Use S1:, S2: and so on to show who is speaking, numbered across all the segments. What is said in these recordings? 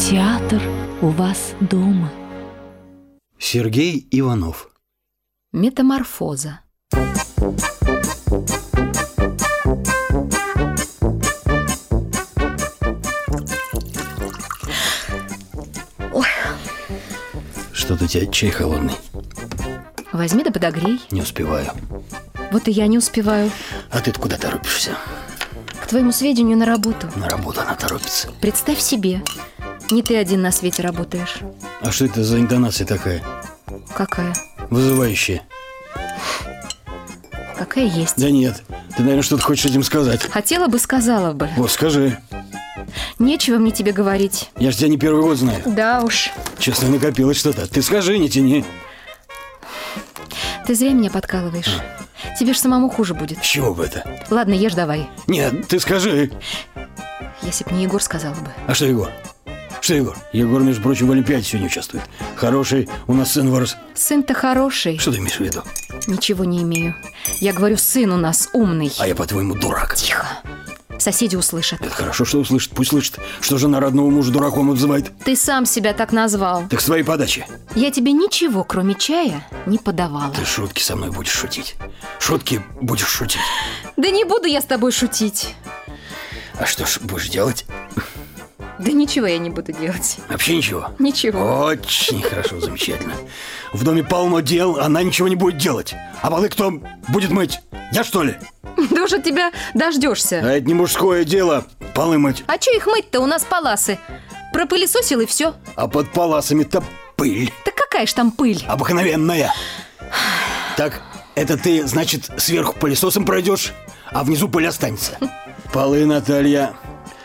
S1: Театр у вас дома.
S2: Сергей Иванов.
S3: Метаморфоза.
S2: Что-то у тебя чай холодный.
S3: Возьми да подогрей.
S2: Не успеваю.
S3: Вот и я не успеваю.
S2: А ты куда торопишься?
S3: К твоему сведению, на работу.
S2: На работу она торопится.
S3: Представь себе, не ты один на свете работаешь.
S2: А что это за интонация такая?
S3: Какая?
S2: Вызывающая.
S3: Какая есть.
S2: Да нет, ты, наверное, что-то хочешь этим сказать.
S3: Хотела бы, сказала бы.
S2: Вот, скажи.
S3: Нечего мне тебе говорить.
S2: Я же тебя не первый год знаю.
S3: Да уж.
S2: Честно, накопилось что-то. Ты скажи, не тяни.
S3: Ты зря меня подкалываешь. Тебе ж самому хуже будет.
S2: С чего бы это?
S3: Ладно, ешь давай.
S2: Нет, ты скажи.
S3: Если б не Егор сказал бы.
S2: А что Егор? Что Егор? Егор, между прочим, в Олимпиаде сегодня участвует. Хороший, у нас сын вырос.
S3: Сын-то хороший.
S2: Что ты имеешь в виду?
S3: Ничего не имею. Я говорю, сын у нас умный.
S2: А я, по-твоему, дурак.
S3: Тихо. Соседи услышат.
S2: Это хорошо, что услышит. Пусть слышит, что жена родного мужа дураком обзывает.
S3: Ты сам себя так назвал.
S2: Так с твоей подачи.
S3: Я тебе ничего, кроме чая, не подавала.
S2: Ты шутки со мной будешь шутить. Шутки будешь шутить.
S3: Да не буду я с тобой шутить.
S2: А что ж будешь делать?
S3: Да ничего я не буду делать.
S2: Вообще ничего?
S3: Ничего.
S2: Очень хорошо, замечательно. В доме полно дел, она ничего не будет делать. А полы кто будет мыть? Я что ли?
S3: Да уже тебя дождешься.
S2: А это не мужское дело, полы мыть.
S3: А что их мыть-то? У нас паласы. Пропылесосил и все.
S2: А под паласами-то пыль.
S3: Так какая ж там пыль?
S2: Обыкновенная. Так, это ты, значит, сверху пылесосом пройдешь, а внизу пыль останется. Полы, Наталья,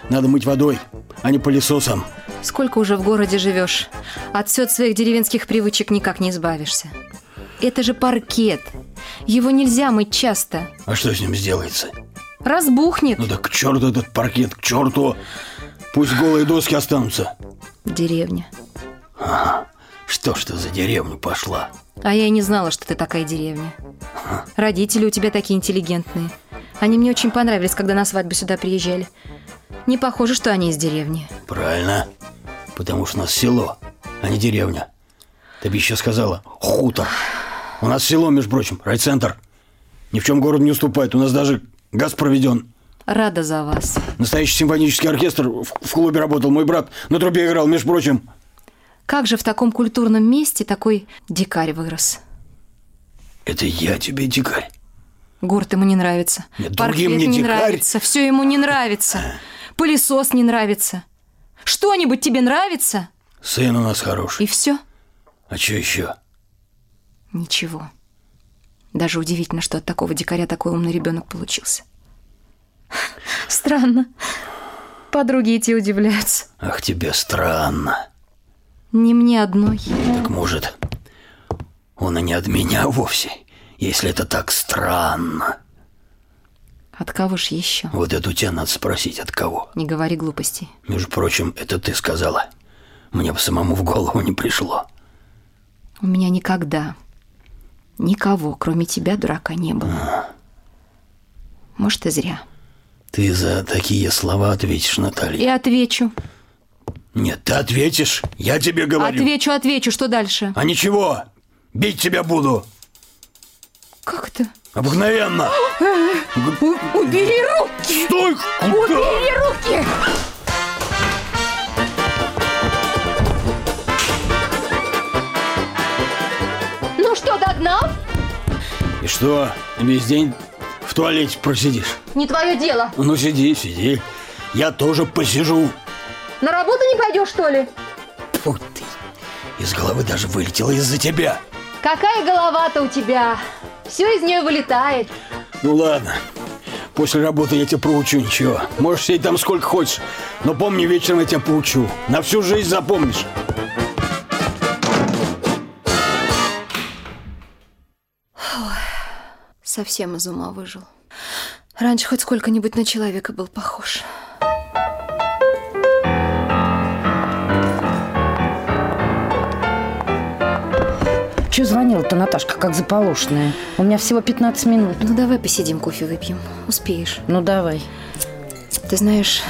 S2: надо мыть водой, а не пылесосом.
S3: Сколько уже в городе живешь? От всё своих деревенских привычек никак не избавишься. Это же паркет. Его нельзя мыть часто.
S2: А что с ним сделается?
S3: Разбухнет.
S2: Ну да к черту этот паркет, к черту. Пусть голые доски останутся.
S3: Деревня.
S2: Что ж ты за деревню пошла?
S3: А я и не знала, что ты такая деревня. Родители у тебя такие интеллигентные. Они мне очень понравились, когда на свадьбу сюда приезжали. Не похоже, что они из деревни.
S2: Правильно. Потому что у нас село, а не деревня. Ты бы еще сказала хутор. У нас село, между прочим, райцентр. Ни в чем город не уступает. У нас даже газ проведен.
S3: Рада за вас.
S2: Настоящий симфонический оркестр в, в клубе работал. Мой брат на трубе играл, между прочим.
S3: Как же в таком культурном месте такой дикарь вырос?
S2: Это я тебе дикарь.
S3: Город ему не нравится.
S2: Нет,
S3: Паркет
S2: другим не
S3: не
S2: дикарь.
S3: нравится. Все ему не нравится. Пылесос не нравится. Что-нибудь тебе нравится?
S2: Сын у нас хороший.
S3: И все?
S2: А что еще?
S3: Ничего. Даже удивительно, что от такого дикаря такой умный ребенок получился. Странно. Подруги эти удивляются.
S2: Ах, тебе странно.
S3: Не мне одной.
S2: Так может, он и не от меня вовсе, если это так странно.
S3: От кого ж еще?
S2: Вот это у тебя надо спросить, от кого.
S3: Не говори глупостей.
S2: Между прочим, это ты сказала. Мне бы самому в голову не пришло.
S3: У меня никогда никого, кроме тебя, дурака, не было. Может, и зря.
S2: Ты за такие слова ответишь,
S3: И
S2: Наталья.
S3: отвечу.
S2: Нет, ты ответишь, я тебе говорю.
S3: Отвечу, отвечу. Что дальше?
S2: А ничего, бить тебя буду.
S3: Как это?
S2: Обыкновенно.
S3: У- убери руки!
S2: Стой! Куда?
S3: Убери руки! Ну что, догнал?
S2: И что, весь день в туалете просидишь?
S3: Не твое дело.
S2: Ну, сиди, сиди. Я тоже посижу.
S3: На работу не пойдешь, что ли?
S2: Фу ты. Из головы даже вылетело из-за тебя.
S3: Какая голова-то у тебя? Все из нее вылетает.
S2: Ну ладно. После работы я тебя проучу, ничего. Можешь сидеть там сколько хочешь. Но помни, вечером я тебя поучу. На всю жизнь запомнишь.
S3: Совсем из ума выжил. Раньше хоть сколько-нибудь на человека был похож.
S4: Че звонила-то, Наташка, как заполошенная? У меня всего 15 минут.
S3: Ну давай посидим, кофе выпьем. Успеешь.
S4: Ну, давай.
S3: Ты знаешь,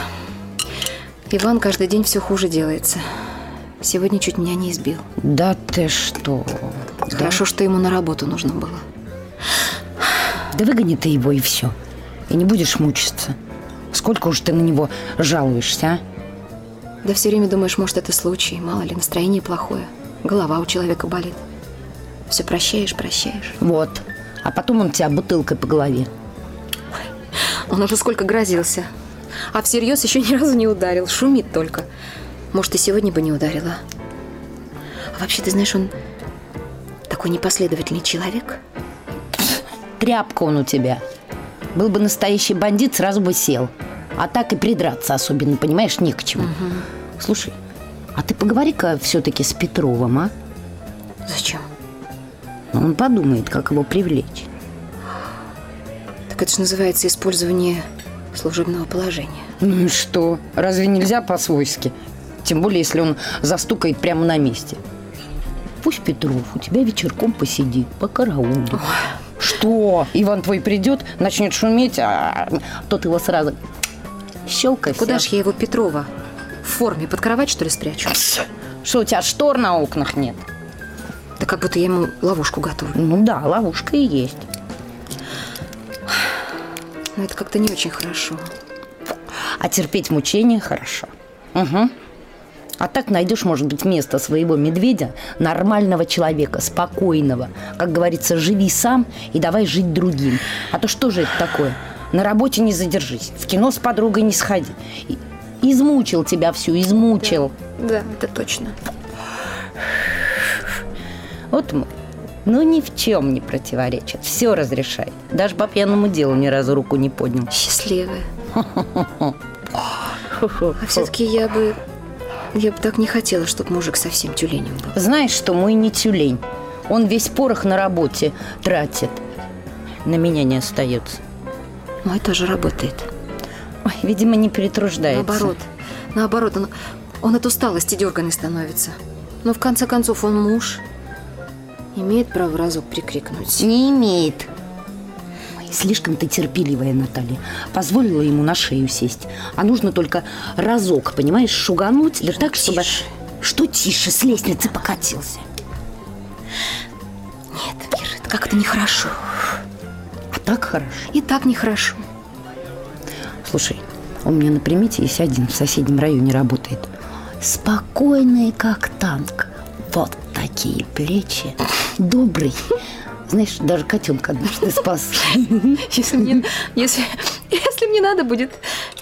S3: Иван каждый день все хуже делается. Сегодня чуть меня не избил.
S4: Да ты что?
S3: Хорошо, что ему на работу нужно было.
S4: Да выгони ты его и все. И не будешь мучиться. Сколько уж ты на него жалуешься, а?
S3: Да все время думаешь, может, это случай. Мало ли, настроение плохое. Голова у человека болит. Все прощаешь, прощаешь.
S4: Вот. А потом он тебя бутылкой по голове.
S3: Он уже сколько грозился. А всерьез еще ни разу не ударил. Шумит только. Может, и сегодня бы не ударила. А вообще, ты знаешь, он такой непоследовательный человек.
S4: Тряпка он у тебя. Был бы настоящий бандит, сразу бы сел. А так и придраться особенно, понимаешь, не к чему. Слушай, а ты поговори-ка все-таки с Петровым, а?
S3: Зачем?
S4: Он подумает, как его привлечь.
S3: Так это же называется использование служебного положения.
S4: Ну и что? Разве нельзя по-свойски? Тем более, если он застукает прямо на месте. Пусть Петров у тебя вечерком посидит, по караулу. Что? Иван твой придет, начнет шуметь, а тот его сразу щелкай.
S3: Куда ж я его Петрова? В форме под кровать, что ли, спрячу?
S4: Что, у тебя штор на окнах нет?
S3: Да как будто я ему ловушку готовлю.
S4: Ну да, ловушка и есть.
S3: Но это как-то не очень хорошо.
S4: А терпеть мучения хорошо. Угу. А так найдешь, может быть, место своего медведя, нормального человека, спокойного. Как говорится, живи сам и давай жить другим. А то что же это такое? На работе не задержись, в кино с подругой не сходи. Измучил тебя всю, измучил.
S3: Да, это точно.
S4: Вот мы. Ну, ни в чем не противоречит. Все разрешает. Даже по пьяному делу ни разу руку не поднял.
S3: Счастливая. А все-таки я бы... Я бы так не хотела, чтобы мужик совсем тюленем был.
S4: Знаешь, что мой не тюлень. Он весь порох на работе тратит. На меня не остается.
S3: Ну, это же работает.
S4: Ой, видимо, не перетруждается.
S3: Наоборот. Наоборот, он, он от усталости дерганый становится. Но в конце концов он муж. Имеет право разок прикрикнуть.
S4: Не имеет. Слишком ты терпеливая, Наталья. Позволила ему на шею сесть. А нужно только разок, понимаешь, шугануть, да так, чтобы...
S3: тише.
S4: Что тише, с лестницы покатился.
S3: Нет, Ира, это как-то нехорошо.
S4: А так хорошо.
S3: И так нехорошо.
S4: Слушай, у меня на примете есть один в соседнем районе работает. Спокойный, как танк. Вот такие плечи. Добрый. Знаешь, даже котенка однажды спас.
S3: Если мне, если, если мне надо будет,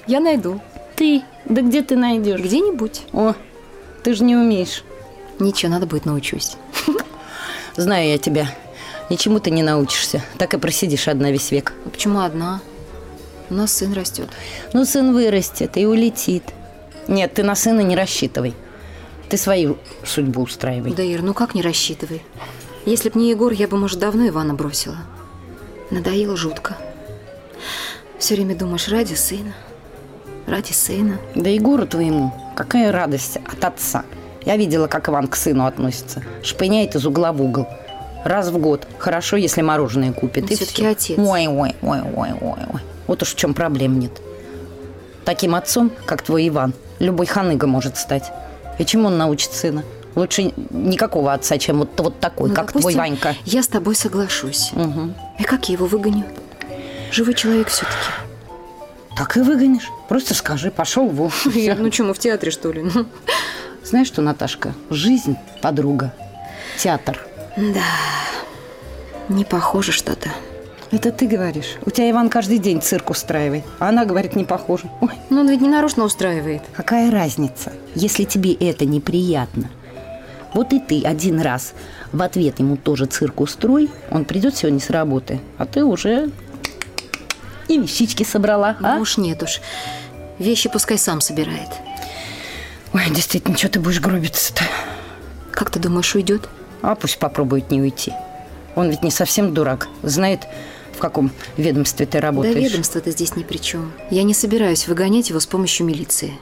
S3: я найду.
S4: Ты? Да где ты найдешь?
S3: Где-нибудь.
S4: О, ты же не умеешь.
S3: Ничего, надо будет научусь.
S4: Знаю я тебя. Ничему ты не научишься. Так и просидишь одна весь век.
S3: А почему одна? У нас сын растет.
S4: Ну, сын вырастет и улетит. Нет, ты на сына не рассчитывай. Ты свою судьбу устраивай.
S3: Да, Ир, ну как не рассчитывай? Если б не Егор, я бы, может, давно Ивана бросила. Надоело жутко. Все время думаешь, ради сына. Ради сына.
S4: Да Егору твоему какая радость от отца. Я видела, как Иван к сыну относится. Шпыняет из угла в угол. Раз в год. Хорошо, если мороженое купит.
S3: Он
S4: и
S3: всё-таки
S4: всё.
S3: отец.
S4: Ой, ой, ой, ой, ой, ой. Вот уж в чем проблем нет. Таким отцом, как твой Иван, любой ханыга может стать. И чему он научит сына? Лучше никакого отца, чем вот, вот такой,
S3: Ну,
S4: как твой
S3: допустим,
S4: Ванька.
S3: Я с тобой соглашусь.
S4: Мгм.
S3: И как я его выгоню? Живой человек все-таки.
S4: Так и выгонишь. Просто скажи, пошел вон.
S3: Ну что, мы в театре, что ли? Ну,
S4: Знаешь что, Наташка, жизнь – подруга. Театр.
S3: Не похоже что-то.
S4: Это ты говоришь. У тебя Иван каждый день цирк устраивает. А она говорит, не похоже. Ой,
S3: Ну, он ведь не нарочно устраивает.
S4: какая разница, если тебе это неприятно? Вот и ты один раз в ответ ему тоже цирк устрой. Он придет сегодня с работы, а ты уже и вещички собрала, а?
S3: Ну уж нет уж. Вещи пускай сам собирает.
S4: Ой, действительно, что ты будешь гробиться-то?
S3: Как ты думаешь, уйдет?
S4: А пусть попробует не уйти. Он ведь не совсем дурак. Знает, в каком ведомстве ты
S3: Да
S4: работаешь.
S3: ведомство-то здесь ни при чем. Я не собираюсь выгонять его с помощью милиции.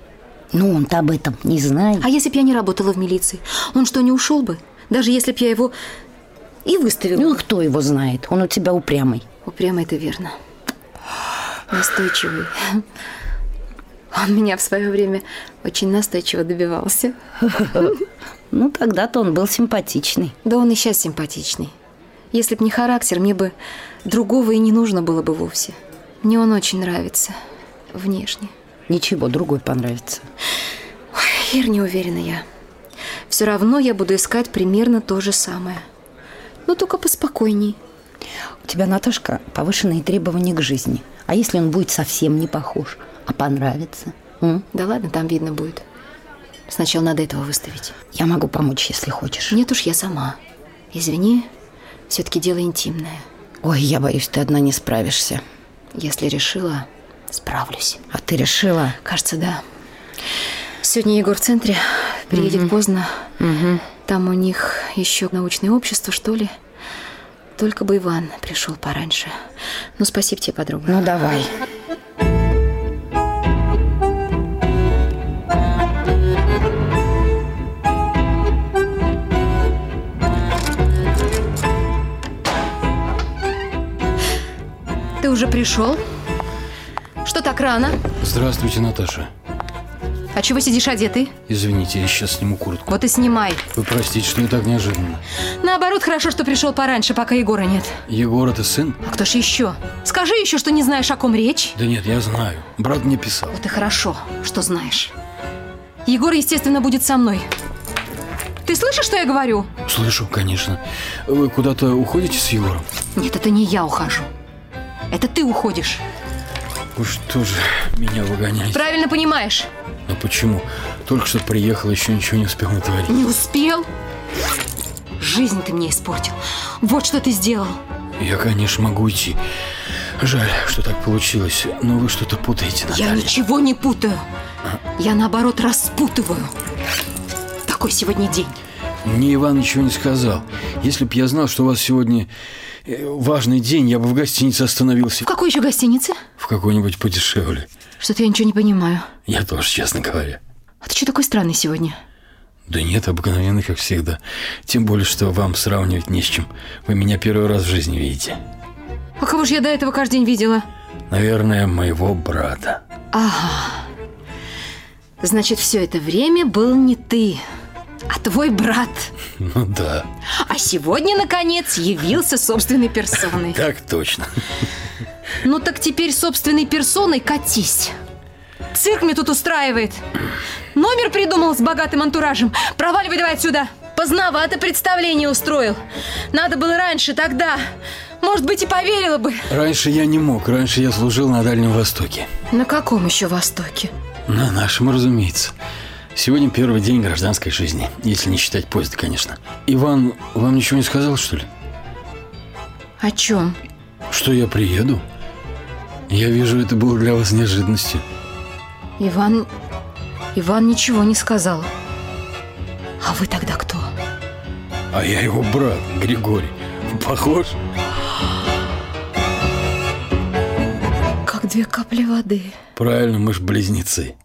S4: Ну, он-то об этом не знает.
S3: А если б я не работала в милиции? Он что, не ушел бы? Даже если б я его и выставила?
S4: Ну, кто его знает? Он у тебя упрямый.
S3: Упрямо это верно. Настойчивый. Он меня в свое время очень настойчиво добивался.
S4: Ну, тогда-то он был симпатичный.
S3: Да он и сейчас симпатичный. Если б не характер, мне бы другого и не нужно было бы вовсе. Мне он очень нравится. Внешне.
S4: Ничего, другой понравится.
S3: Ир, не уверена я. Все равно я буду искать примерно то же самое. Ну, только поспокойней.
S4: У тебя, Наташка, повышенные требования к жизни. А если он будет совсем не похож, а понравится? М?
S3: Да ладно, там видно будет. Сначала надо этого выставить.
S4: Я могу помочь, если хочешь.
S3: Нет уж, я сама. Извини, все-таки дело интимное.
S4: Ой, я боюсь, ты одна не справишься.
S3: Если решила, справлюсь.
S4: А ты решила?
S3: Кажется, да. Сегодня Егор в центре. Приедет поздно. Там у них еще научное общество, что ли. Только бы Иван пришел пораньше. Ну, спасибо тебе, подруга.
S4: Ну, давай.
S3: Ты уже пришел? Что так рано?
S2: Здравствуйте, Наташа.
S3: А чего сидишь одетый?
S2: Извините, я сейчас сниму куртку.
S3: Вот и снимай.
S2: Вы простите, что я так неожиданно.
S3: Наоборот, хорошо, что пришел пораньше, пока Егора нет.
S2: Егор, это сын?
S3: А кто ж еще? Скажи еще, что не знаешь, о ком речь.
S2: Да нет, я знаю. Брат мне писал.
S3: Вот и хорошо, что знаешь. Егор, естественно, будет со мной. Ты слышишь, что я говорю?
S2: Слышу, конечно. Вы куда-то уходите с Егором?
S3: Нет, это не я ухожу. Это ты уходишь.
S2: Вы что же меня выгоняете?
S3: Правильно понимаешь?
S2: Но почему? Только что приехал, еще ничего не успел натворить.
S3: Не успел? Жизнь ты мне испортил. Вот что ты сделал.
S2: Я, конечно, могу уйти. Жаль, что так получилось, но вы что-то путаете,
S3: Я
S2: Наталья.
S3: ничего не путаю. Я, наоборот, распутываю. Такой сегодня день.
S2: Мне Иван ничего не сказал. Если б я знал, что у вас сегодня важный день, я бы в гостинице остановился.
S3: В какой еще гостинице?
S2: В какой-нибудь подешевле.
S3: Что-то я ничего не понимаю.
S2: Я тоже, честно говоря.
S3: А ты что такой странный сегодня?
S2: Да нет, обыкновенный, как всегда. Тем более, что вам сравнивать не с чем. Вы меня первый раз в жизни видите.
S3: А кого же я до этого каждый день видела?
S2: Наверное, моего брата.
S3: Значит, все это время был не ты, а твой брат.
S2: Ну да,
S3: А сегодня, наконец, явился собственной персоной.
S2: так точно.
S3: Ну так теперь собственной персоной катись. Цирк мне тут устраивает. Номер придумал с богатым антуражем. Проваливай давай отсюда. Поздновато представление устроил. Надо было раньше, тогда. Может быть, и поверила бы.
S2: Раньше я не мог, раньше я служил на Дальнем Востоке.
S3: На каком еще Востоке?
S2: На нашем, разумеется. Сегодня первый день гражданской жизни, если не считать поезда, конечно. Иван вам ничего не сказал, что ли?
S3: О чем?
S2: Что я приеду? Я вижу, это было для вас неожиданностью.
S3: Иван... Иван ничего не сказал. А вы тогда кто?
S2: А я его брат, Григорий. Похож?
S3: Как две капли воды.
S2: Правильно, мы ж близнецы.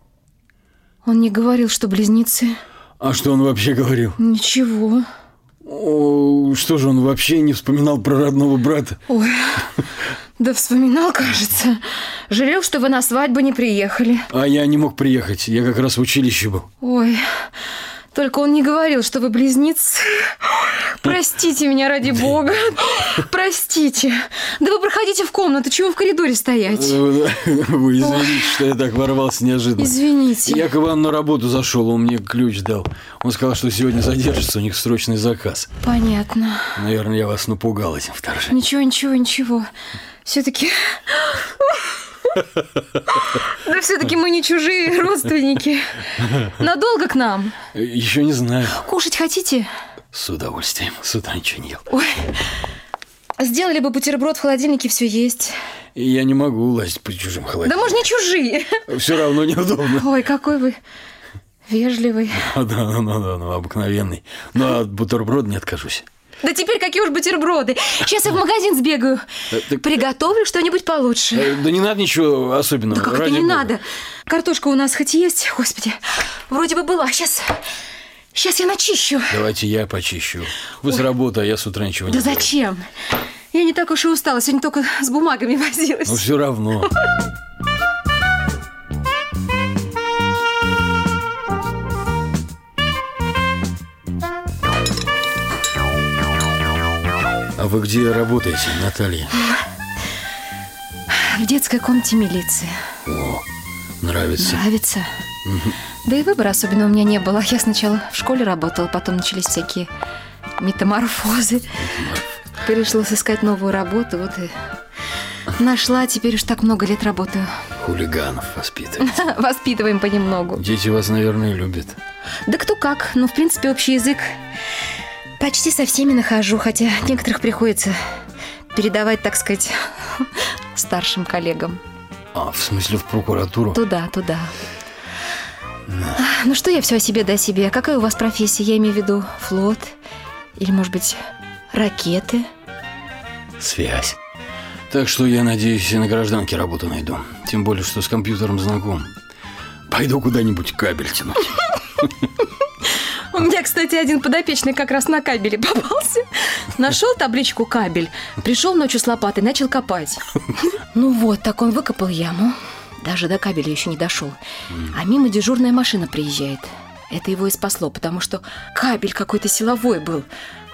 S3: Он не говорил, что близнецы.
S2: А что он вообще говорил?
S3: Ничего.
S2: О, что же он вообще не вспоминал про родного брата?
S3: Ой, да вспоминал, кажется. Жалел, что вы на свадьбу не приехали.
S2: А я не мог приехать, я как раз в училище был.
S3: Ой, только он не говорил, что вы близнецы. Простите меня, ради бога. Простите. Да вы проходите в комнату, чего в коридоре стоять?
S2: Вы извините, что я так ворвался неожиданно.
S3: Извините.
S2: Я к Ивану на работу зашел, он мне ключ дал. Он сказал, что сегодня задержится, у них срочный заказ.
S3: Понятно.
S2: Наверное, я вас напугал этим вторжением.
S3: Ничего, ничего, ничего. Все-таки... Да все-таки мы не чужие родственники. Надолго к нам?
S2: Еще не знаю.
S3: Кушать хотите?
S2: С удовольствием. С утра ничего не ел.
S3: Ой, сделали бы бутерброд в холодильнике, все есть.
S2: Я не могу лазить по чужим
S3: Да
S2: холодильникам.
S3: мы же не чужие.
S2: Все равно неудобно.
S3: Ой, какой вы вежливый.
S2: Да, ну, ну, да, ну, обыкновенный. Но от бутерброда не откажусь.
S3: Да теперь какие уж бутерброды. Сейчас я в магазин сбегаю.
S2: Э, так-
S3: Приготовлю что-нибудь получше.
S2: Э, Да не надо ничего особенного.
S3: Да как это не
S2: бога.
S3: надо? Картошка у нас хоть есть, господи. Вроде бы была. Сейчас, сейчас я начищу.
S2: Давайте я почищу. Вы с работы, а я с утра ничего не
S3: Да
S2: делаю.
S3: зачем? Я не так уж и устала. Сегодня только с бумагами возилась.
S2: Ну, все равно. А вы где работаете, Наталья?
S3: В детской комнате милиции.
S2: О, нравится.
S3: Нравится. Да и выбора особенно у меня не было. Я сначала в школе работала, потом начались всякие метаморфозы. Пришлось искать новую работу, вот и нашла. Теперь уж так много лет работаю.
S2: Хулиганов воспитывать.
S3: Воспитываем понемногу.
S2: Дети вас, наверное, любят.
S3: Да кто как, но в принципе общий язык почти со всеми нахожу, хотя некоторых приходится передавать, так сказать, старшим коллегам.
S2: А, в смысле, в прокуратуру?
S3: Туда, туда. Ну что я все о себе да о себе? Какая у вас профессия? Я имею в виду флот или, может быть, ракеты?
S2: Связь. Так что я надеюсь, и на гражданке работу найду. Тем более, что с компьютером знаком. Пойду куда-нибудь кабель тянуть.
S3: У меня, кстати, один подопечный как раз на кабеле попался. Нашел табличку «кабель», пришел ночью с лопатой, начал копать. Ну вот, так он выкопал яму. Даже до кабеля еще не дошел. А мимо дежурная машина приезжает. Это его и спасло, потому что кабель какой-то силовой был.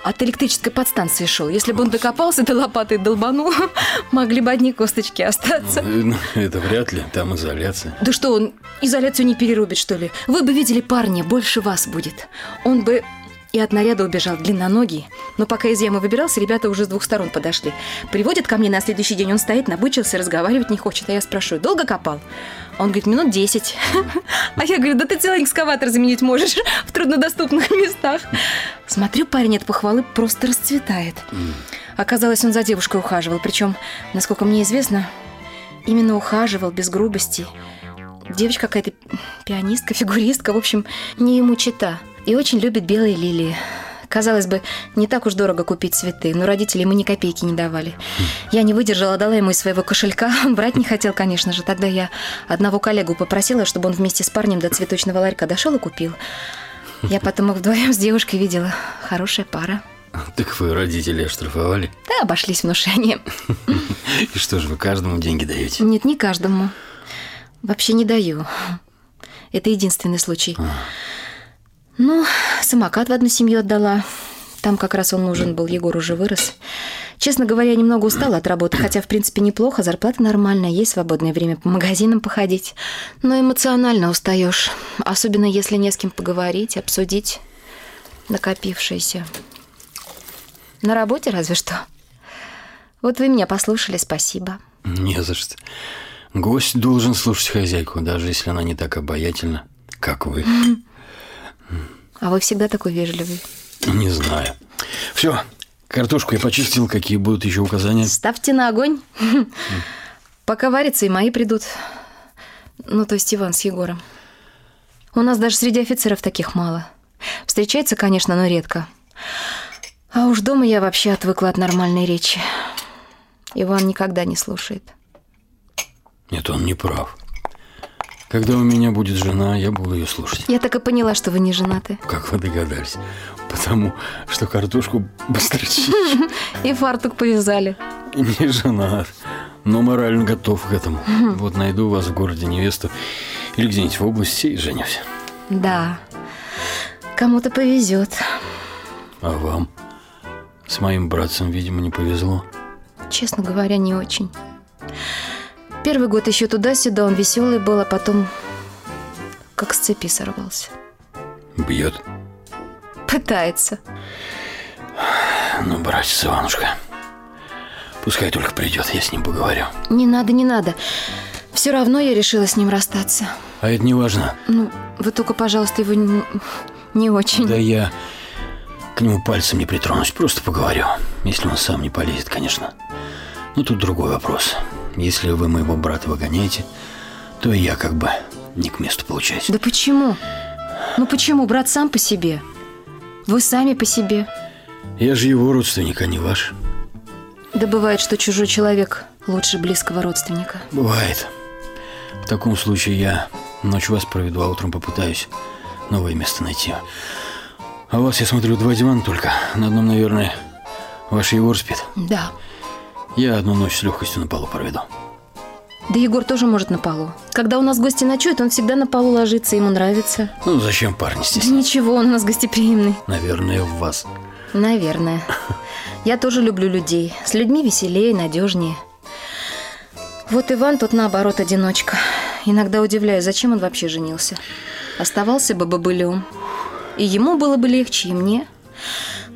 S3: От электрической подстанции шел. Если бы он докопался до лопаты и долбанул, могли бы одни косточки остаться.
S2: Ну, Это вряд ли, там изоляция.
S3: Да что, он изоляцию не перерубит, что ли? Вы бы видели парня, больше вас будет. Он бы и от наряда убежал длинноногий. Но пока из ямы выбирался, ребята уже с двух сторон подошли. Приводят ко мне на следующий день, он стоит, набычился, разговаривать не хочет. А я спрашиваю, долго копал? Он говорит, минут десять. А я говорю, да ты целый экскаватор заменить можешь в труднодоступных местах. Смотрю, парень от похвалы просто расцветает. Оказалось, он за девушкой ухаживал. Причем, насколько мне известно, именно ухаживал, без грубости. Девочка какая-то пианистка, фигуристка, в общем, не ему чита. И очень любит белые лилии. Казалось бы, не так уж дорого купить цветы, но родители ему ни копейки не давали. Я не выдержала, дала ему из своего кошелька. Брать не хотел, конечно же. Тогда я одного коллегу попросила, чтобы он вместе с парнем до цветочного ларька дошел и купил. Я потом их вдвоем с девушкой видела. Хорошая пара.
S2: Так вы родителей оштрафовали?
S3: Да, обошлись внушением.
S2: И что же, вы каждому деньги даете?
S3: Нет, не каждому. Вообще не даю. Это единственный случай. Ну, самокат в одну семью отдала. Там как раз он нужен был, Егор уже вырос. Честно говоря, я немного устала от работы, хотя, в принципе, неплохо, зарплата нормальная, есть свободное время по магазинам походить. Но эмоционально устаешь, особенно если не с кем поговорить, обсудить накопившееся. На работе разве что. Вот вы меня послушали, спасибо.
S2: Не за что. Гость должен слушать хозяйку, даже если она не так обаятельна, как вы.
S3: А вы всегда такой вежливый.
S2: Не знаю. Все, картошку я почистил. Какие будут еще указания?
S3: Ставьте на огонь. Пока варится, и мои придут. Ну, то есть Иван с Егором. У нас даже среди офицеров таких мало. Встречается, конечно, но редко. А уж дома я вообще отвыкла от нормальной речи. Иван никогда не слушает.
S2: Нет, он не прав. Когда у меня будет жена, я буду ее слушать.
S3: Я так и поняла, что вы не женаты.
S2: Как вы догадались? Потому что картошку быстро чищу.
S3: И фартук повязали.
S2: Не женат, но морально готов к этому. Вот найду вас в городе невесту или где-нибудь в области и женюсь.
S3: Да. Кому-то повезет.
S2: А вам? С моим братцем, видимо, не повезло.
S3: Честно говоря, не очень. Первый год еще туда-сюда он веселый был, а потом как с цепи сорвался.
S2: Бьет.
S3: Пытается.
S2: Ну, братец Иванушка, пускай только придет, я с ним поговорю.
S3: Не надо, не надо. Все равно я решила с ним расстаться.
S2: А это не важно.
S3: Ну, вы только, пожалуйста, его не, не очень.
S2: Да я к нему пальцем не притронусь, просто поговорю. Если он сам не полезет, конечно. Но тут другой вопрос. Если вы моего брата выгоняете, то и я как бы не к месту получаюсь.
S3: Да почему? Ну почему? Брат сам по себе. Вы сами по себе.
S2: Я же его родственник, а не ваш.
S3: Да бывает, что чужой человек лучше близкого родственника.
S2: Бывает. В таком случае я ночь вас проведу, а утром попытаюсь новое место найти. А у вас, я смотрю, два дивана только. На одном, наверное, ваш Егор спит.
S3: Да.
S2: Я одну ночь с легкостью на полу проведу.
S3: Да Егор тоже может на полу. Когда у нас гости ночуют, он всегда на полу ложится, ему нравится.
S2: Ну, зачем парни
S3: Да
S2: здесь?
S3: ничего, он у нас гостеприимный.
S2: Наверное, в вас.
S3: Наверное. Я тоже люблю людей. С людьми веселее, надежнее. Вот Иван тут наоборот одиночка. Иногда удивляюсь, зачем он вообще женился. Оставался бы бобылем. И ему было бы легче, и мне.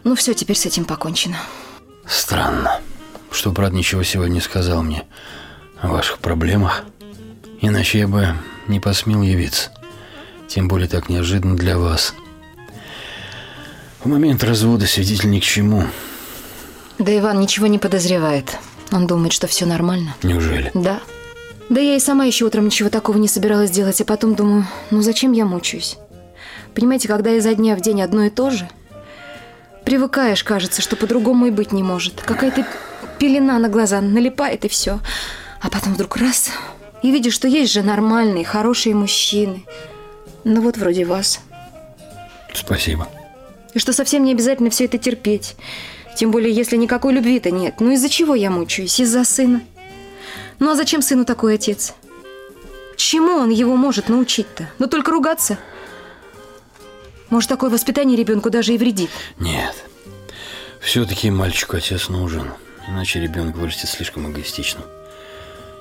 S3: Ну все, теперь с этим покончено.
S2: Странно, что брат ничего сегодня не сказал мне о ваших проблемах. Иначе я бы не посмел явиться. Тем более так неожиданно для вас. В момент развода свидетель ни к чему.
S3: Да Иван ничего не подозревает. Он думает, что все нормально.
S2: Неужели?
S3: Да. Да я и сама еще утром ничего такого не собиралась делать, а потом думаю, ну зачем я мучаюсь? Понимаете, когда изо дня в день одно и то же, привыкаешь, кажется, что по-другому и быть не может. Какая-то пелена на глаза налипает и все. А потом вдруг раз, и видишь, что есть же нормальные, хорошие мужчины. Ну вот вроде вас.
S2: Спасибо.
S3: И что совсем не обязательно все это терпеть. Тем более, если никакой любви-то нет. Ну из-за чего я мучаюсь? Из-за сына. Ну а зачем сыну такой отец? Чему он его может научить-то? Ну только ругаться? Может, такое воспитание ребенку даже и вредит?
S2: Нет. Все-таки мальчику отец нужен. Иначе ребенок вырастет слишком эгоистичным.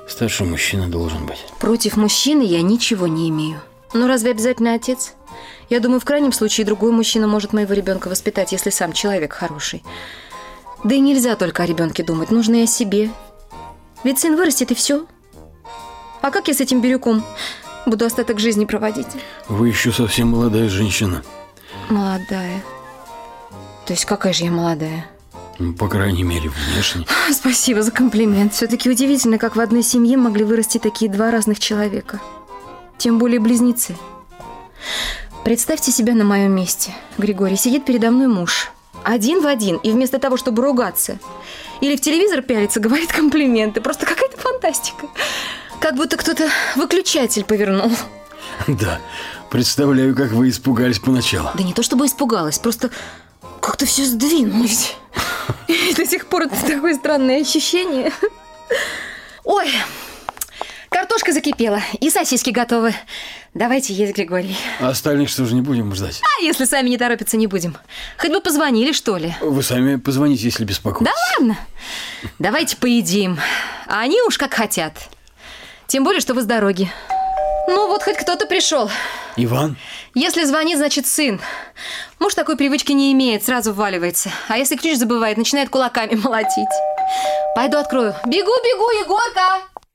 S2: Старший мужчина должен быть.
S3: Против мужчины я ничего не имею. Ну разве обязательно отец? Я думаю, в крайнем случае другой мужчина может моего ребенка воспитать, если сам человек хороший. Да и нельзя только о ребенке думать, нужно и о себе. Ведь сын вырастет и все. А как я с этим бирюком буду остаток жизни проводить?
S2: Вы еще совсем молодая женщина.
S3: Молодая. То есть какая же я молодая?
S2: Ну, По крайней мере, внешне.
S3: Спасибо за комплимент. Все-таки удивительно, как в одной семье могли вырасти такие два разных человека. Тем более близнецы. Представьте себя на моем месте. Григорий, сидит передо мной муж. Один в один. И вместо того, чтобы ругаться или в телевизор пялиться, говорит комплименты. Просто какая-то фантастика. Как будто кто-то выключатель повернул.
S2: Да, представляю, как вы испугались поначалу.
S3: Да не то чтобы испугалась, просто как-то все сдвинулось. И до сих пор это такое странное ощущение. Ой, картошка закипела, и сосиски готовы. Давайте есть, Григорий.
S2: А остальных что же не будем ждать?
S3: А если сами не торопиться не будем? Хоть бы позвонили, что ли?
S2: Вы сами позвоните, если беспокоитесь.
S3: Да ладно. Давайте поедим. А они уж как хотят. Тем более, что вы с дороги. Ну, вот хоть кто-то пришел.
S2: Иван?
S3: Если звонит, значит сын. Муж такой привычки не имеет, сразу вваливается. А если ключ забывает, начинает кулаками молотить. Пойду открою. Бегу, бегу, Егорка!